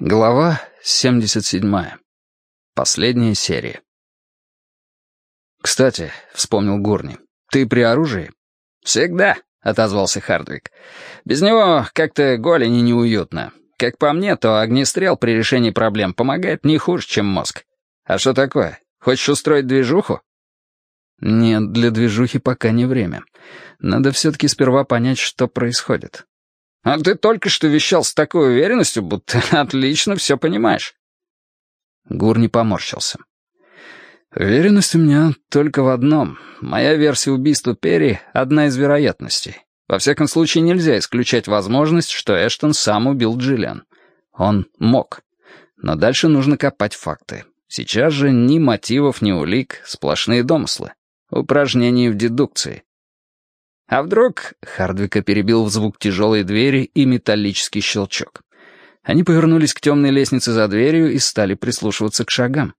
Глава 77. Последняя серия. «Кстати», — вспомнил Гурни, — «ты при оружии?» «Всегда», — отозвался Хардвик. «Без него как-то голени неуютно. Как по мне, то огнестрел при решении проблем помогает не хуже, чем мозг. А что такое? Хочешь устроить движуху?» «Нет, для движухи пока не время. Надо все-таки сперва понять, что происходит. А ты только что вещал с такой уверенностью, будто отлично все понимаешь. Гурни поморщился. Уверенность у меня только в одном. Моя версия убийства Перри — одна из вероятностей. Во всяком случае, нельзя исключать возможность, что Эштон сам убил Джиллиан. Он мог. Но дальше нужно копать факты. Сейчас же ни мотивов, ни улик, сплошные домыслы. Упражнения в дедукции. А вдруг... Хардвика перебил в звук тяжелой двери и металлический щелчок. Они повернулись к темной лестнице за дверью и стали прислушиваться к шагам.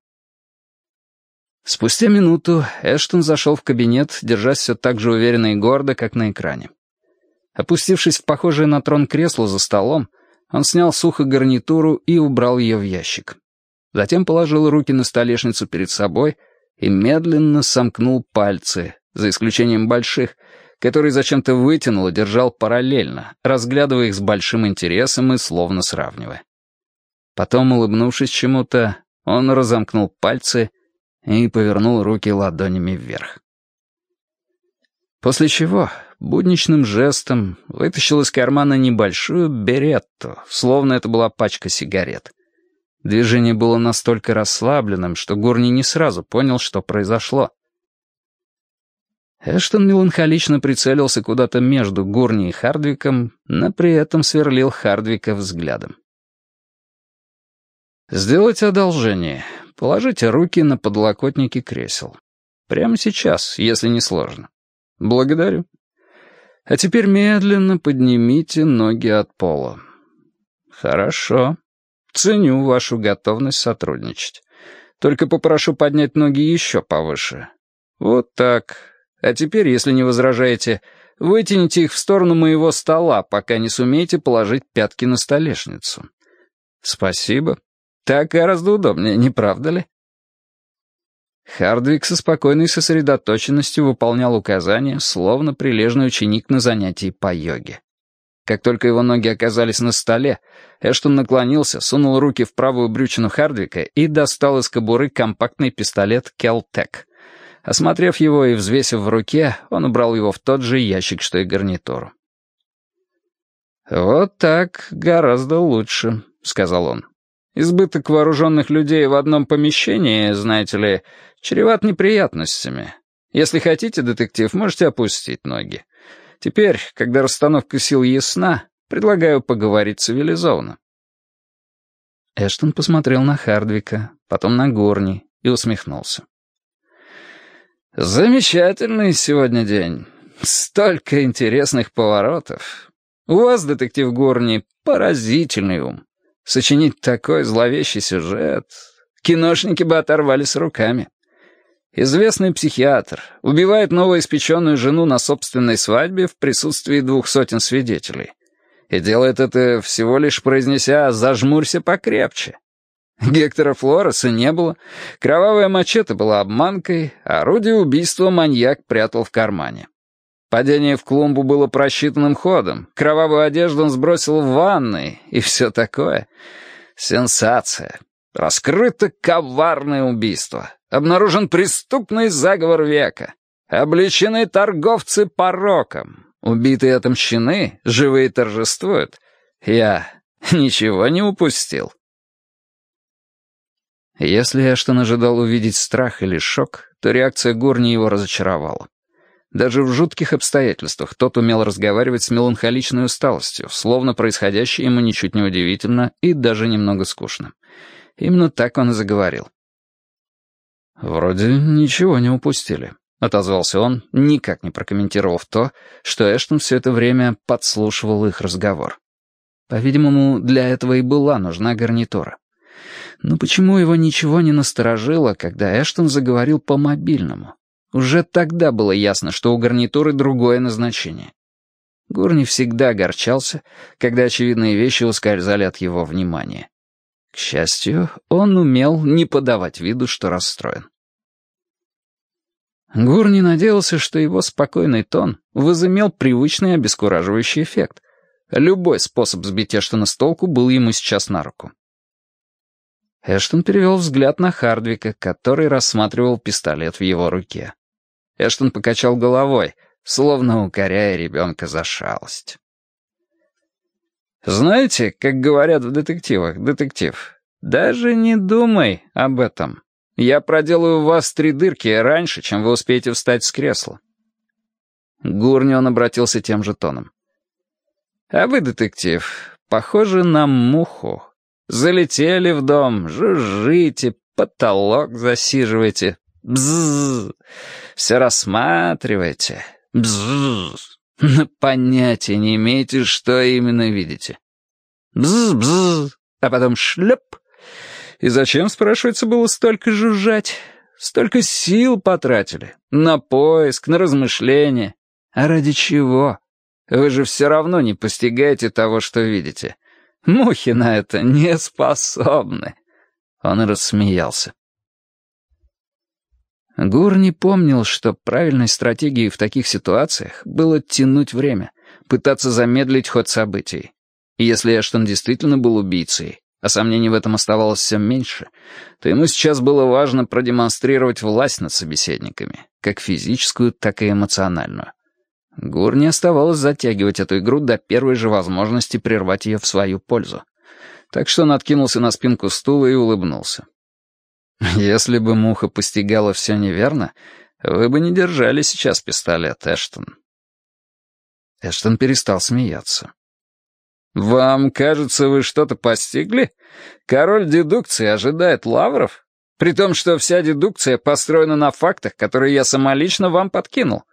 Спустя минуту Эштон зашел в кабинет, держась все так же уверенно и гордо, как на экране. Опустившись в похожее на трон кресло за столом, он снял сухо гарнитуру и убрал ее в ящик. Затем положил руки на столешницу перед собой и медленно сомкнул пальцы, за исключением больших, который зачем-то вытянул и держал параллельно, разглядывая их с большим интересом и словно сравнивая. Потом, улыбнувшись чему-то, он разомкнул пальцы и повернул руки ладонями вверх. После чего будничным жестом вытащил из кармана небольшую беретту, словно это была пачка сигарет. Движение было настолько расслабленным, что Гурни не сразу понял, что произошло. Эштон меланхолично прицелился куда-то между Гурни и Хардвиком, но при этом сверлил Хардвика взглядом. «Сделайте одолжение. Положите руки на подлокотники кресел. Прямо сейчас, если не сложно. Благодарю. А теперь медленно поднимите ноги от пола. Хорошо. Ценю вашу готовность сотрудничать. Только попрошу поднять ноги еще повыше. Вот так. А теперь, если не возражаете, вытяните их в сторону моего стола, пока не сумеете положить пятки на столешницу. Спасибо. Так гораздо удобнее, не правда ли? Хардвик со спокойной сосредоточенностью выполнял указания, словно прилежный ученик на занятии по йоге. Как только его ноги оказались на столе, Эштон наклонился, сунул руки в правую брючину Хардвика и достал из кобуры компактный пистолет «Келтек», Осмотрев его и взвесив в руке, он убрал его в тот же ящик, что и гарнитуру. «Вот так гораздо лучше», — сказал он. «Избыток вооруженных людей в одном помещении, знаете ли, чреват неприятностями. Если хотите, детектив, можете опустить ноги. Теперь, когда расстановка сил ясна, предлагаю поговорить цивилизованно». Эштон посмотрел на Хардвика, потом на Горни и усмехнулся. «Замечательный сегодня день. Столько интересных поворотов. У вас, детектив Горни, поразительный ум. Сочинить такой зловещий сюжет. Киношники бы оторвались руками. Известный психиатр убивает новоиспеченную жену на собственной свадьбе в присутствии двух сотен свидетелей. И делает это всего лишь произнеся «зажмурься покрепче». Гектора Флореса не было, кровавая мачете была обманкой, орудие убийства маньяк прятал в кармане. Падение в клумбу было просчитанным ходом, кровавую одежду он сбросил в ванной и все такое. Сенсация. Раскрыто коварное убийство. Обнаружен преступный заговор века. Обличены торговцы пороком. Убитые отомщены, живые торжествуют. Я ничего не упустил. Если Эштон ожидал увидеть страх или шок, то реакция Горни его разочаровала. Даже в жутких обстоятельствах тот умел разговаривать с меланхоличной усталостью, словно происходящее ему ничуть не удивительно и даже немного скучно. Именно так он и заговорил. «Вроде ничего не упустили», — отозвался он, никак не прокомментировав то, что Эштон все это время подслушивал их разговор. По-видимому, для этого и была нужна гарнитура. Но почему его ничего не насторожило, когда Эштон заговорил по мобильному? Уже тогда было ясно, что у гарнитуры другое назначение. Гурни всегда огорчался, когда очевидные вещи ускользали от его внимания. К счастью, он умел не подавать виду, что расстроен. Гурни надеялся, что его спокойный тон возымел привычный обескураживающий эффект. Любой способ сбить Эштона с толку был ему сейчас на руку. Эштон перевел взгляд на Хардвика, который рассматривал пистолет в его руке. Эштон покачал головой, словно укоряя ребенка за шалость. «Знаете, как говорят в детективах, детектив, даже не думай об этом. Я проделаю в вас три дырки раньше, чем вы успеете встать с кресла». Гурнион обратился тем же тоном. «А вы, детектив, похожи на муху. Залетели в дом, жужжите, потолок засиживаете. Бззз. Все рассматриваете. Бззз. Но понятия не имеете, что именно видите. Бзз-бзз. А потом шлеп. И зачем, спрашивается, было столько жужжать? Столько сил потратили. На поиск, на размышления. А ради чего? Вы же все равно не постигаете того, что видите. Мухи на это не способны. Он рассмеялся. Гур не помнил, что правильной стратегией в таких ситуациях было тянуть время, пытаться замедлить ход событий. И если Эштон действительно был убийцей, а сомнений в этом оставалось все меньше, то ему сейчас было важно продемонстрировать власть над собеседниками, как физическую, так и эмоциональную. Гур не оставалось затягивать эту игру до первой же возможности прервать ее в свою пользу. Так что он откинулся на спинку стула и улыбнулся. «Если бы муха постигала все неверно, вы бы не держали сейчас пистолет, Эштон». Эштон перестал смеяться. «Вам кажется, вы что-то постигли? Король дедукции ожидает лавров? При том, что вся дедукция построена на фактах, которые я самолично вам подкинул.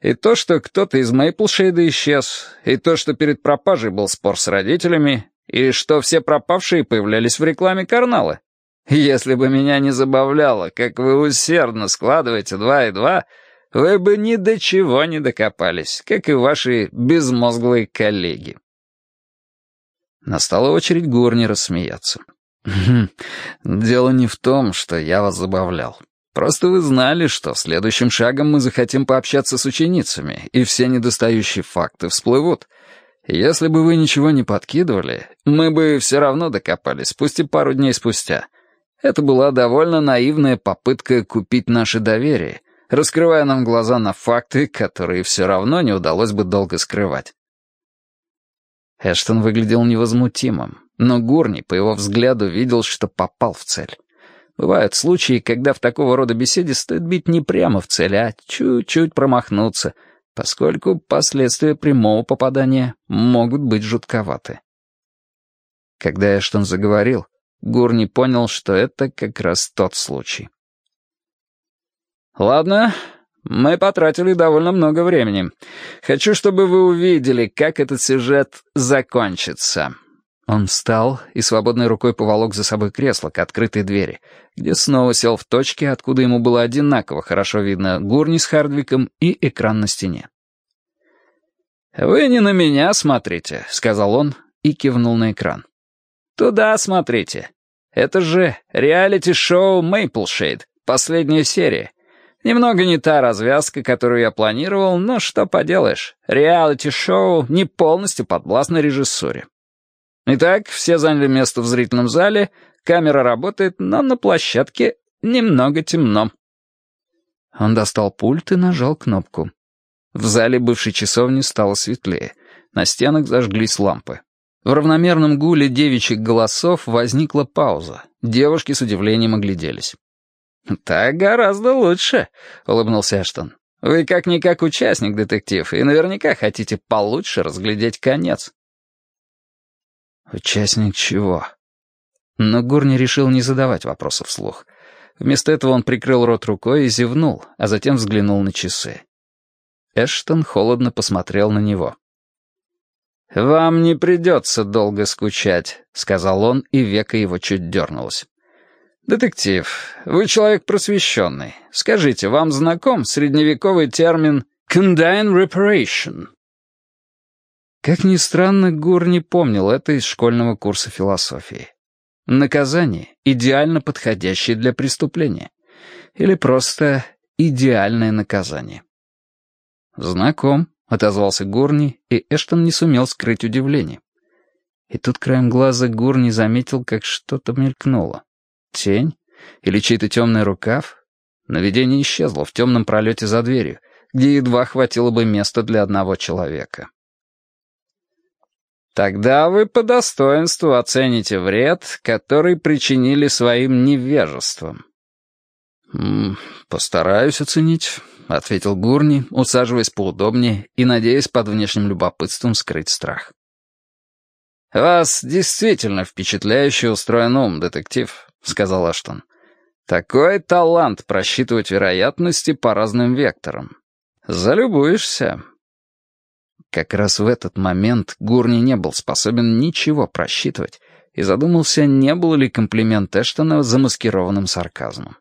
И то, что кто-то из Мейплшейда исчез, и то, что перед пропажей был спор с родителями, и что все пропавшие появлялись в рекламе Карнала. Если бы меня не забавляло, как вы усердно складываете два и два, вы бы ни до чего не докопались, как и ваши безмозглые коллеги. Настала очередь Горни рассмеяться. «Хм, «Дело не в том, что я вас забавлял. Просто вы знали, что следующим шагом мы захотим пообщаться с ученицами, и все недостающие факты всплывут. Если бы вы ничего не подкидывали, мы бы все равно докопались, пусть и пару дней спустя. Это была довольно наивная попытка купить наше доверие, раскрывая нам глаза на факты, которые все равно не удалось бы долго скрывать. Эштон выглядел невозмутимым, но Гурни, по его взгляду, видел, что попал в цель. Бывают случаи, когда в такого рода беседе стоит бить не прямо в цель, а чуть-чуть промахнуться, поскольку последствия прямого попадания могут быть жутковаты. Когда Эштон заговорил, Гурни понял, что это как раз тот случай. «Ладно, мы потратили довольно много времени. Хочу, чтобы вы увидели, как этот сюжет закончится». Он встал и свободной рукой поволок за собой кресло к открытой двери, где снова сел в точке, откуда ему было одинаково хорошо видно гурни с Хардвиком и экран на стене. «Вы не на меня смотрите», — сказал он и кивнул на экран. «Туда смотрите. Это же реалити-шоу «Мейплшейд», последняя серия. Немного не та развязка, которую я планировал, но что поделаешь, реалити-шоу не полностью подвластно режиссуре. Итак, все заняли место в зрительном зале, камера работает, но на площадке немного темно. Он достал пульт и нажал кнопку. В зале бывшей часовни стало светлее. На стенах зажглись лампы. В равномерном гуле девичьих голосов возникла пауза. Девушки с удивлением огляделись. «Так гораздо лучше», — улыбнулся Эштон. «Вы как-никак участник, детектив, и наверняка хотите получше разглядеть конец». Участник чего? Но Гурни решил не задавать вопросов вслух. Вместо этого он прикрыл рот рукой и зевнул, а затем взглянул на часы. Эштон холодно посмотрел на него. «Вам не придется долго скучать», — сказал он, и века его чуть дернулось. «Детектив, вы человек просвещенный. Скажите, вам знаком средневековый термин «condign reparation»?» Как ни странно, Гур не помнил это из школьного курса философии. Наказание, идеально подходящее для преступления. Или просто идеальное наказание. «Знаком», — отозвался Гурни, и Эштон не сумел скрыть удивление. И тут краем глаза Гурни заметил, как что-то мелькнуло. Тень? Или чей-то темный рукав? Наведение исчезло в темном пролете за дверью, где едва хватило бы места для одного человека. Тогда вы по достоинству оцените вред, который причинили своим невежеством. «Постараюсь оценить», — ответил Гурни, усаживаясь поудобнее и надеясь под внешним любопытством скрыть страх. «Вас действительно впечатляюще устроен ум, детектив», — сказал Аштон. «Такой талант просчитывать вероятности по разным векторам. Залюбуешься». Как раз в этот момент Гурни не был способен ничего просчитывать и задумался, не был ли комплимент Эштона замаскированным сарказмом.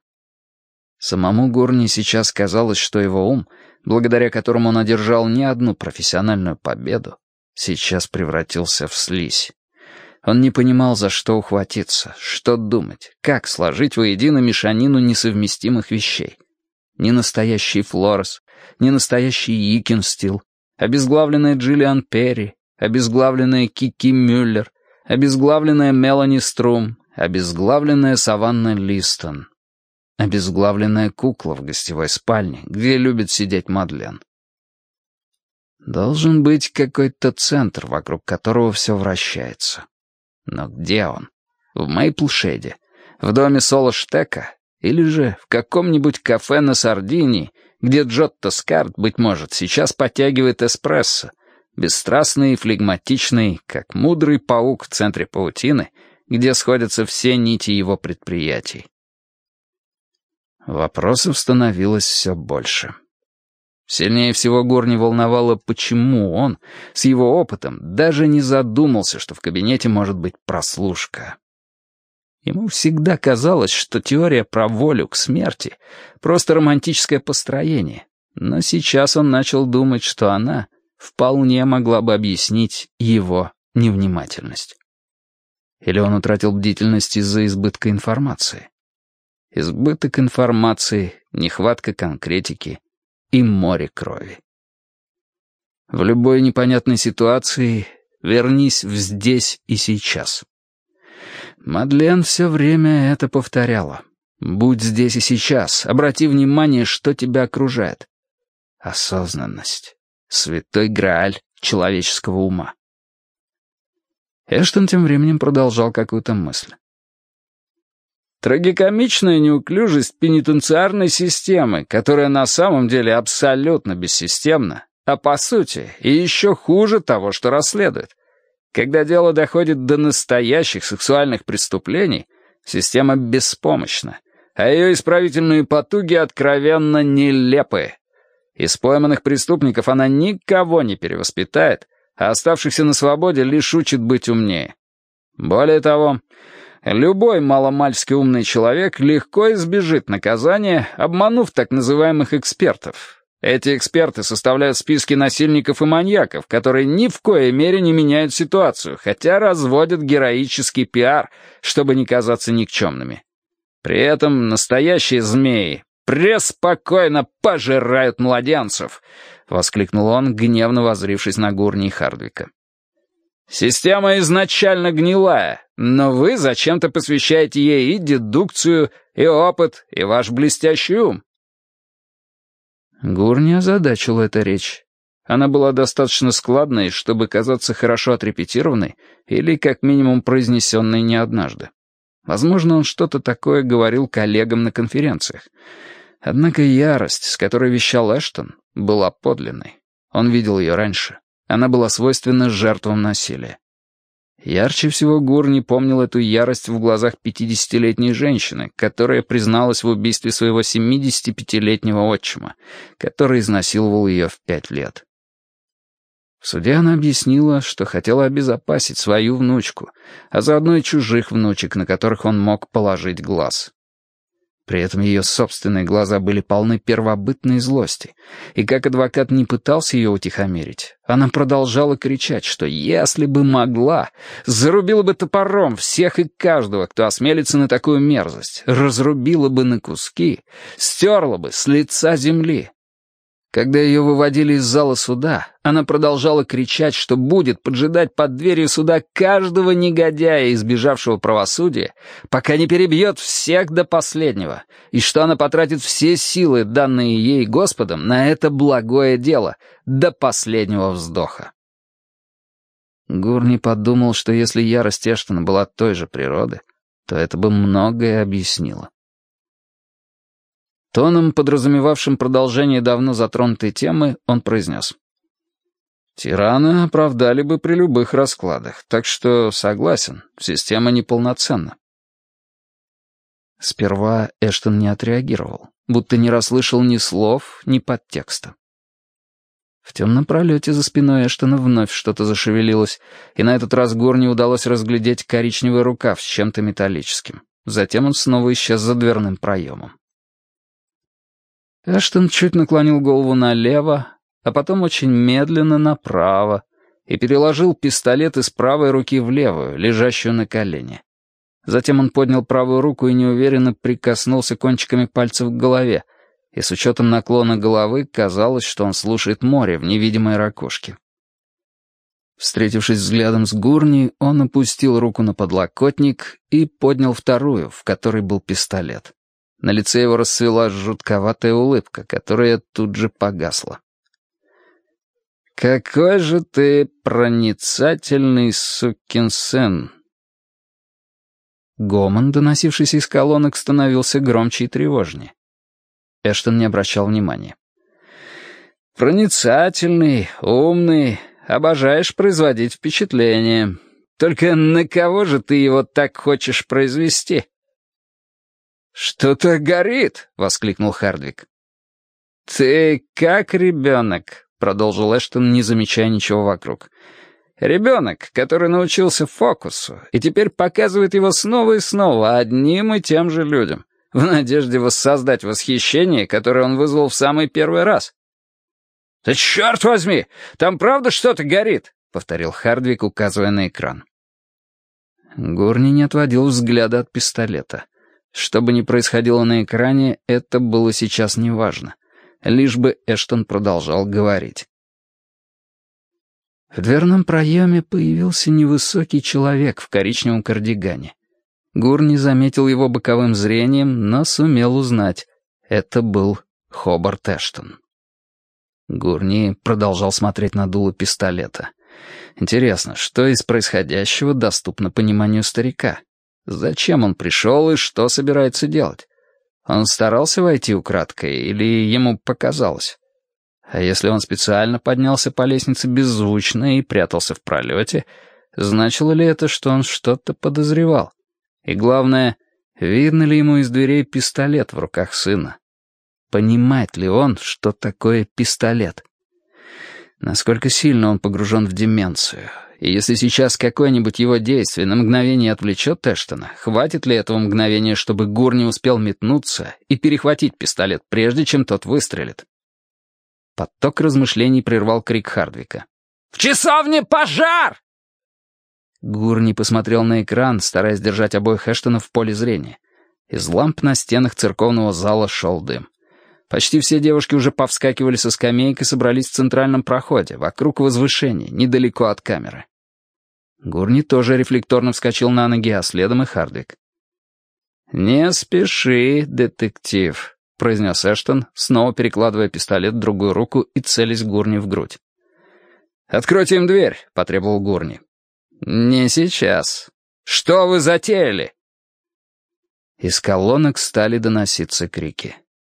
Самому Гурни сейчас казалось, что его ум, благодаря которому он одержал не одну профессиональную победу, сейчас превратился в слизь. Он не понимал, за что ухватиться, что думать, как сложить воедино мешанину несовместимых вещей. Не настоящий Флорес, не настоящий Икинстил, обезглавленная Джиллиан Перри, обезглавленная Кики Мюллер, обезглавленная Мелани Струм, обезглавленная Саванна Листон, обезглавленная кукла в гостевой спальне, где любит сидеть Мадлен. Должен быть какой-то центр, вокруг которого все вращается. Но где он? В Мейплшеде? В доме Соло Штека? Или же в каком-нибудь кафе на Сардинии, где Джотто Скарт, быть может, сейчас подтягивает эспрессо, бесстрастный и флегматичный, как мудрый паук в центре паутины, где сходятся все нити его предприятий. Вопросов становилось все больше. Сильнее всего Горни волновало, почему он, с его опытом, даже не задумался, что в кабинете может быть прослушка. Ему всегда казалось, что теория про волю к смерти — просто романтическое построение, но сейчас он начал думать, что она вполне могла бы объяснить его невнимательность. Или он утратил бдительность из-за избытка информации. Избыток информации, нехватка конкретики и море крови. В любой непонятной ситуации вернись в здесь и сейчас. Мадлен все время это повторяла. «Будь здесь и сейчас, обрати внимание, что тебя окружает». Осознанность. Святой Грааль человеческого ума. Эштон тем временем продолжал какую-то мысль. Трагикомичная неуклюжесть пенитенциарной системы, которая на самом деле абсолютно бессистемна, а по сути и еще хуже того, что расследует. Когда дело доходит до настоящих сексуальных преступлений, система беспомощна, а ее исправительные потуги откровенно нелепы. Из пойманных преступников она никого не перевоспитает, а оставшихся на свободе лишь учит быть умнее. Более того, любой маломальски умный человек легко избежит наказания, обманув так называемых экспертов, эти эксперты составляют списки насильников и маньяков, которые ни в коей мере не меняют ситуацию, хотя разводят героический пиар, чтобы не казаться никчемными. При этом настоящие змеи преспокойно пожирают младенцев, — воскликнул он, гневно возрившись на Гурни и Хардвика. «Система изначально гнилая, но вы зачем-то посвящаете ей и дедукцию, и опыт, и ваш блестящий ум. Гурни озадачила эта речь. Она была достаточно складной, чтобы казаться хорошо отрепетированной или, как минимум, произнесенной не однажды. Возможно, он что-то такое говорил коллегам на конференциях. Однако ярость, с которой вещал Эштон, была подлинной. Он видел ее раньше. Она была свойственна жертвам насилия. Ярче всего Гур не помнил эту ярость в глазах пятидесятилетней женщины, которая призналась в убийстве своего 75-летнего отчима, который изнасиловал ее в пять лет. В суде она объяснила, что хотела обезопасить свою внучку, а заодно и чужих внучек, на которых он мог положить глаз. При этом ее собственные глаза были полны первобытной злости, и как адвокат не пытался ее утихомирить, она продолжала кричать, что если бы могла, зарубила бы топором всех и каждого, кто осмелится на такую мерзость, разрубила бы на куски, стерла бы с лица земли, когда ее выводили из зала суда, она продолжала кричать, что будет поджидать под дверью суда каждого негодяя, избежавшего правосудия, пока не перебьет всех до последнего, и что она потратит все силы, данные ей Господом, на это благое дело, до последнего вздоха. Гурни подумал, что если ярость Эштона была той же природы, то это бы многое объяснило. Тоном, подразумевавшим продолжение давно затронутой темы, он произнес. «Тирана оправдали бы при любых раскладах, так что согласен, система неполноценна». Сперва Эштон не отреагировал, будто не расслышал ни слов, ни подтекста. В темном пролете за спиной Эштона вновь что-то зашевелилось, и на этот раз Горни удалось разглядеть коричневый рукав с чем-то металлическим. Затем он снова исчез за дверным проемом. Эштон чуть наклонил голову налево, а потом очень медленно направо и переложил пистолет из правой руки в левую, лежащую на колене. Затем он поднял правую руку и неуверенно прикоснулся кончиками пальцев к голове, и с учетом наклона головы казалось, что он слушает море в невидимой ракушке. Встретившись взглядом с Гурни, он опустил руку на подлокотник и поднял вторую, в которой был пистолет. На лице его расцвела жутковатая улыбка, которая тут же погасла. «Какой же ты проницательный сукин сын!» Гомон, доносившийся из колонок, становился громче и тревожнее. Эштон не обращал внимания. «Проницательный, умный, обожаешь производить впечатление. Только на кого же ты его так хочешь произвести?» «Что-то горит!» — воскликнул Хардвик. «Ты как ребенок», — продолжил Эштон, не замечая ничего вокруг. «Ребенок, который научился фокусу, и теперь показывает его снова и снова одним и тем же людям, в надежде воссоздать восхищение, которое он вызвал в самый первый раз». «Да черт возьми! Там правда что-то горит?» — повторил Хардвик, указывая на экран. Горни не отводил взгляда от пистолета. Что бы ни происходило на экране, это было сейчас неважно. Лишь бы Эштон продолжал говорить. В дверном проеме появился невысокий человек в коричневом кардигане. Гур не заметил его боковым зрением, но сумел узнать. Это был Хобарт Эштон. Гурни продолжал смотреть на дуло пистолета. Интересно, что из происходящего доступно пониманию старика? Зачем он пришел и что собирается делать? Он старался войти украдкой или ему показалось? А если он специально поднялся по лестнице беззвучно и прятался в пролете, значило ли это, что он что-то подозревал? И главное, видно ли ему из дверей пистолет в руках сына? Понимает ли он, что такое пистолет? Насколько сильно он погружен в деменцию? И если сейчас какое-нибудь его действие на мгновение отвлечет Эштона, хватит ли этого мгновения, чтобы Гур не успел метнуться и перехватить пистолет, прежде чем тот выстрелит? Поток размышлений прервал крик Хардвика. «В часовне пожар!» Гурни посмотрел на экран, стараясь держать обоих Эштонов в поле зрения. Из ламп на стенах церковного зала шел дым. Почти все девушки уже повскакивали со скамеек и собрались в центральном проходе, вокруг возвышения, недалеко от камеры. Гурни тоже рефлекторно вскочил на ноги, а следом и Хардвик. «Не спеши, детектив», — произнес Эштон, снова перекладывая пистолет в другую руку и целясь Гурни в грудь. «Откройте им дверь», — потребовал Гурни. «Не сейчас. Что вы затеяли?» Из колонок стали доноситься крики.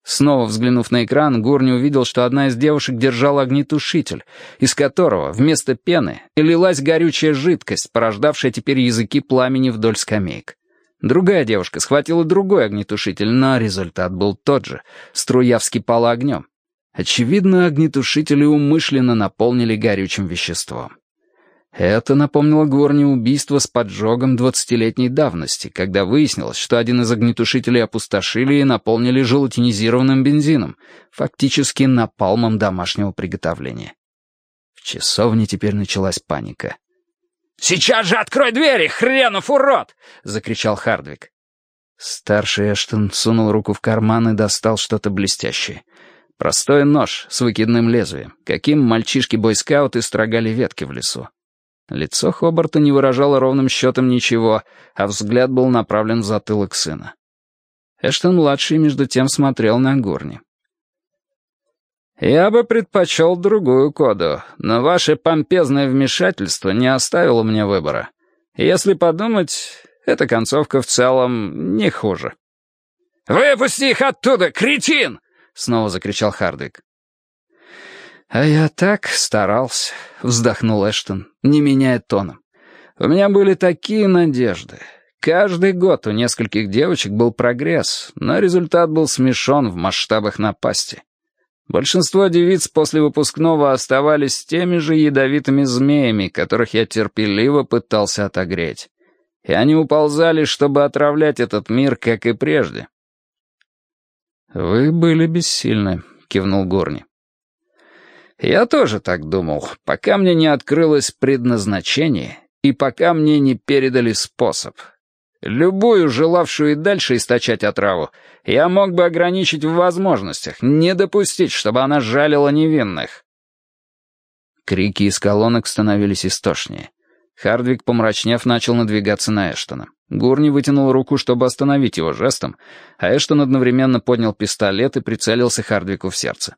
Снова взглянув на экран, Гурни увидел, что одна из девушек держала огнетушитель, из которого вместо пены лилась горючая жидкость, порождавшая теперь языки пламени вдоль скамеек. Другая девушка схватила другой огнетушитель, но результат был тот же. Струя вскипала огнем. Очевидно, огнетушители умышленно наполнили горючим веществом. Это напомнило Горни убийство с поджогом двадцатилетней давности, когда выяснилось, что один из огнетушителей опустошили и наполнили желатинизированным бензином, фактически напалмом домашнего приготовления. В часовне теперь началась паника. «Сейчас же открой двери, хренов урод!» — закричал Хардвик. Старший Эштон сунул руку в карман и достал что-то блестящее. Простой нож с выкидным лезвием, каким мальчишки-бойскауты строгали ветки в лесу. Лицо Хобарта не выражало ровным счетом ничего, а взгляд был направлен в затылок сына. Эштон-младший между тем смотрел на Горни. «Я бы предпочел другую коду, но ваше помпезное вмешательство не оставило мне выбора. Если подумать, эта концовка в целом не хуже». «Выпусти их оттуда, кретин!» — снова закричал Хардвик. «А я так старался», — вздохнул Эштон, не меняя тоном. «У меня были такие надежды. Каждый год у нескольких девочек был прогресс, но результат был смешон в масштабах напасти. Большинство девиц после выпускного оставались теми же ядовитыми змеями, которых я терпеливо пытался отогреть. И они уползали, чтобы отравлять этот мир, как и прежде. «Вы были бессильны», — кивнул Горни. Я тоже так думал, пока мне не открылось предназначение и пока мне не передали способ. Любую, желавшую и дальше источать отраву, я мог бы ограничить в возможностях, не допустить, чтобы она жалила невинных. Крики из колонок становились истошнее. Хардвик, помрачнев, начал надвигаться на Эштона. Гурни вытянул руку, чтобы остановить его жестом, а Эштон одновременно поднял пистолет и прицелился Хардвику в сердце.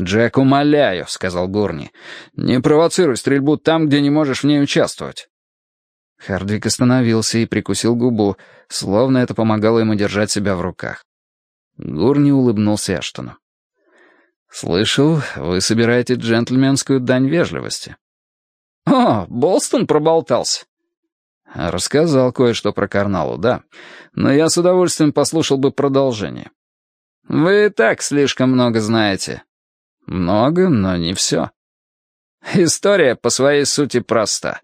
«Джек, умоляю», — сказал Горни, — «не провоцируй стрельбу там, где не можешь в ней участвовать». Хардвик остановился и прикусил губу, словно это помогало ему держать себя в руках. Гурни улыбнулся Эштону. «Слышал, вы собираете джентльменскую дань вежливости». «О, Болстон проболтался». «Рассказал кое-что про Карналу, да. Но я с удовольствием послушал бы продолжение». «Вы и так слишком много знаете. Много, но не все. История по своей сути проста.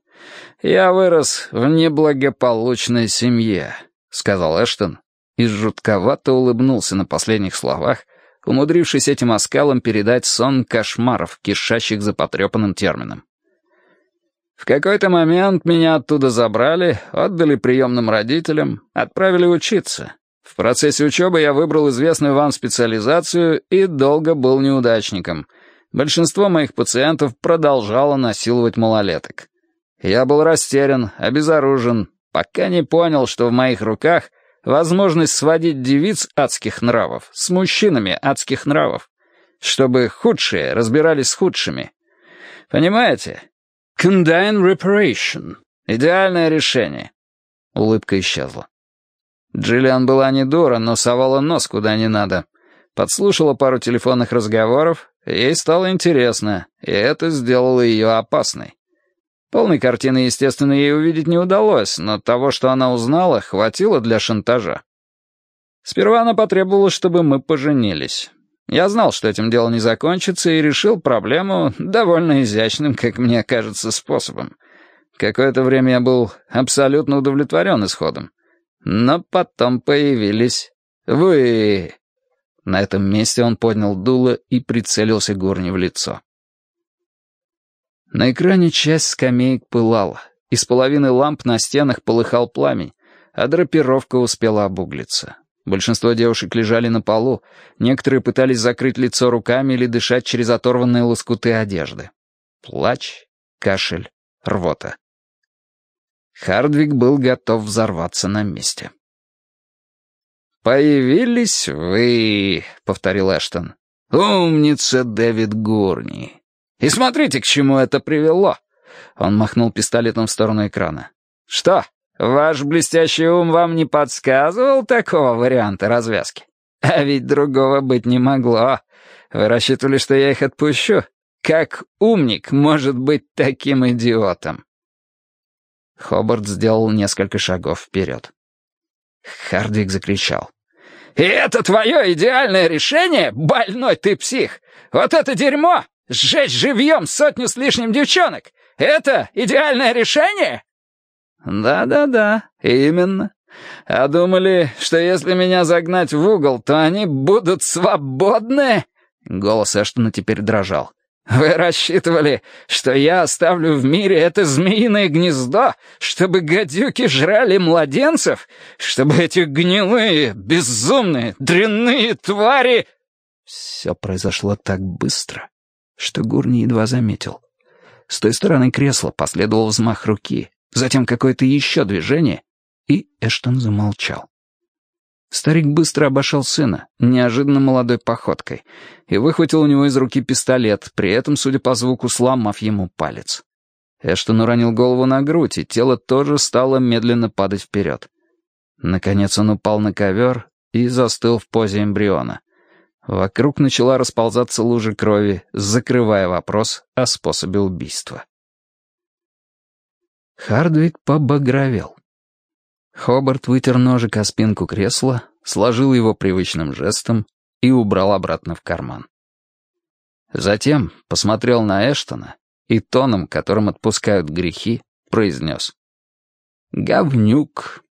Я вырос в неблагополучной семье, сказал Эштон и жутковато улыбнулся на последних словах, умудрившись этим оскалом передать сон кошмаров, кишащих за потрепанным термином. В какой-то момент меня оттуда забрали, отдали приемным родителям, отправили учиться. В процессе учебы я выбрал известную вам специализацию и долго был неудачником. Большинство моих пациентов продолжало насиловать малолеток. Я был растерян, обезоружен, пока не понял, что в моих руках возможность сводить девиц адских нравов с мужчинами адских нравов, чтобы худшие разбирались с худшими. Понимаете? Condign reparation. Идеальное решение. Улыбка исчезла. Джиллиан была не дура, но совала нос куда не надо. Подслушала пару телефонных разговоров, ей стало интересно, и это сделало ее опасной. Полной картины, естественно, ей увидеть не удалось, но того, что она узнала, хватило для шантажа. Сперва она потребовала, чтобы мы поженились. Я знал, что этим дело не закончится, и решил проблему довольно изящным, как мне кажется, способом. Какое-то время я был абсолютно удовлетворен исходом. Но потом появились вы. На этом месте он поднял дуло и прицелился Горни в лицо. На экране часть скамеек пылала. Из половины ламп на стенах полыхал пламень, а драпировка успела обуглиться. Большинство девушек лежали на полу, некоторые пытались закрыть лицо руками или дышать через оторванные лоскуты одежды. Плач, кашель, рвота. Хардвик был готов взорваться на месте. «Появились вы», — повторил Эштон. «Умница, Дэвид Гурни. И смотрите, к чему это привело». Он махнул пистолетом в сторону экрана. «Что, ваш блестящий ум вам не подсказывал такого варианта развязки? А ведь другого быть не могло. Вы рассчитывали, что я их отпущу? Как умник может быть таким идиотом?» Хобарт сделал несколько шагов вперед. Хардвик закричал. «И это твое идеальное решение, больной ты псих? Вот это дерьмо! Сжечь живьем сотню с лишним девчонок! Это идеальное решение?» «Да-да-да, именно. А думали, что если меня загнать в угол, то они будут свободны?» Голос Эштона теперь дрожал. «Вы рассчитывали, что я оставлю в мире это змеиное гнездо, чтобы гадюки жрали младенцев? Чтобы эти гнилые, безумные, дрянные твари...» Все произошло так быстро, что Гурни едва заметил. С той стороны кресла последовал взмах руки, затем какое-то еще движение, и Эштон замолчал. Старик быстро обошел сына, неожиданно молодой походкой, и выхватил у него из руки пистолет, при этом, судя по звуку, сломав ему палец. Эштон уронил голову на грудь, и тело тоже стало медленно падать вперед. Наконец он упал на ковер и застыл в позе эмбриона. Вокруг начала расползаться лужа крови, закрывая вопрос о способе убийства. Хардвик побагровел. Хобарт вытер ножик о спинку кресла, сложил его привычным жестом и убрал обратно в карман. Затем посмотрел на Эштона и тоном, которым отпускают грехи, произнес. «Говнюк,